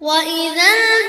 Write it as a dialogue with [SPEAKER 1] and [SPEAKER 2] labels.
[SPEAKER 1] وإذا